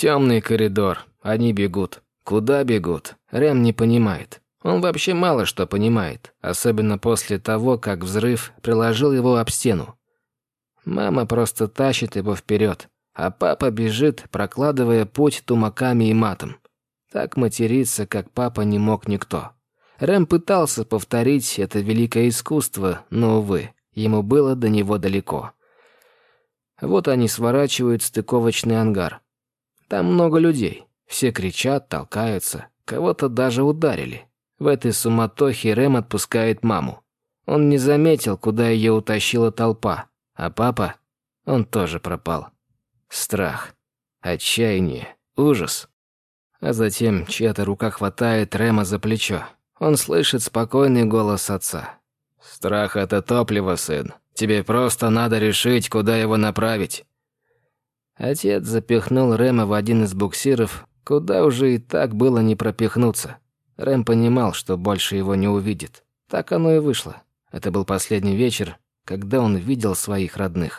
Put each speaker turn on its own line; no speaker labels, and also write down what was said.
Темный коридор. Они бегут. Куда бегут? Рэм не понимает. Он вообще мало что понимает, особенно после того, как взрыв приложил его об стену. Мама просто тащит его вперед, а папа бежит, прокладывая путь тумаками и матом. Так материться, как папа, не мог никто. Рэм пытался повторить это великое искусство, но, увы, ему было до него далеко. Вот они сворачивают стыковочный ангар. Там много людей. Все кричат, толкаются. Кого-то даже ударили. В этой суматохе Рэм отпускает маму. Он не заметил, куда ее утащила толпа. А папа, он тоже пропал. Страх, отчаяние, ужас. А затем чья-то рука хватает Рэма за плечо. Он слышит спокойный голос отца. «Страх — это топливо, сын. Тебе просто надо решить, куда его направить». Отец запихнул Рэма в один из буксиров, куда уже и так было не пропихнуться. Рэм понимал, что больше его не увидит. Так оно и вышло. Это был последний вечер, когда он видел своих родных.